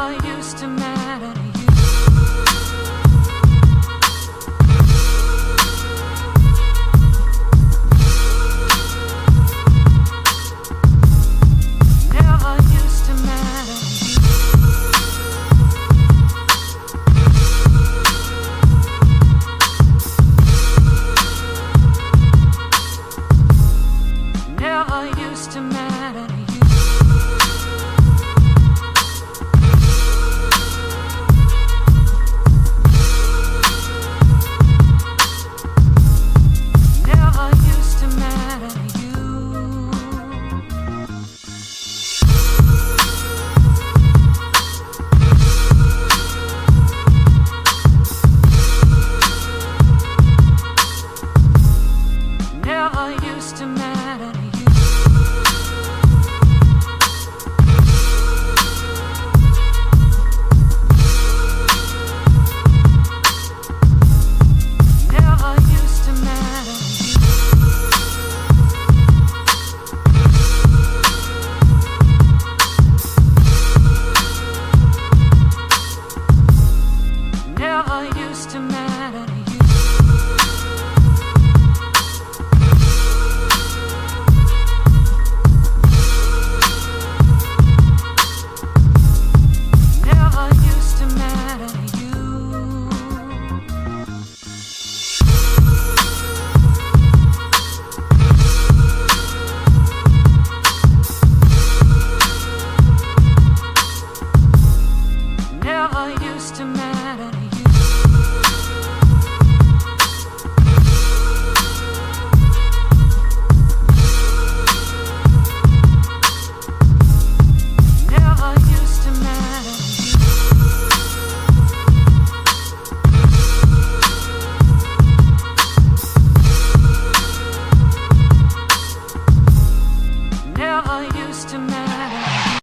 never used to matter. Used to matter to you. Never used to matter to you. Never used to matter.